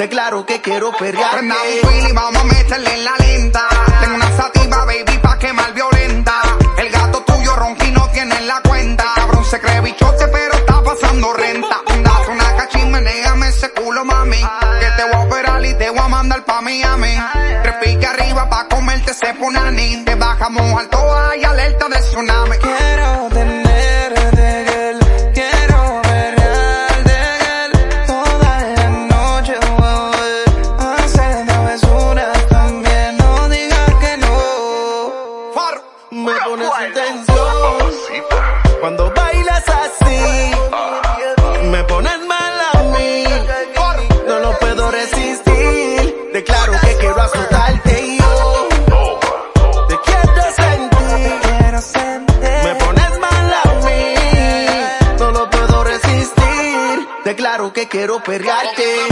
Declaro que quiero perrearte. Prenda un fili, vamos a meterle en la lenta. Tengo una sativa, baby, pa' quemar violenta. El gato tuyo ronquino tiene en la cuenta. Cabrón se cree bichote, pero está pasando renta. Date una cachimba, déjame ese culo, mami. Que te voy a operar y te voy a mandar pa' Miami. Tres pique arriba pa' comerte ese punani. Te bajamos alto y Me pones intención cuando bailas así. Me pones mal a mí. No lo puedo resistir. Declaro que quiero azotarte y yo te quiero sentir. Quiero sentir. Me pones mal a mí. No lo puedo resistir. Declaro que quiero perrearte.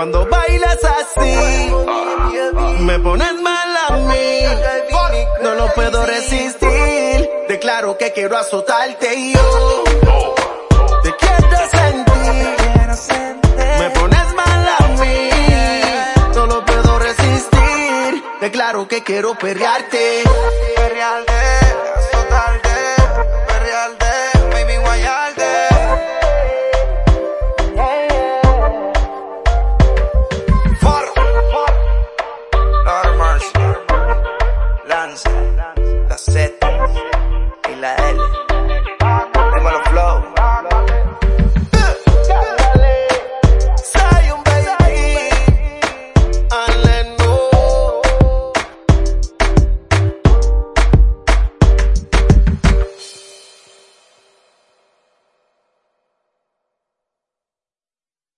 Cuando bailas así. Me pones mal a mí. No lo puedo resistir. Declaro que quiero azotarte y yo te quiero sentir. Me pones mal a mí. No lo puedo resistir. Declaro que quiero perrearte.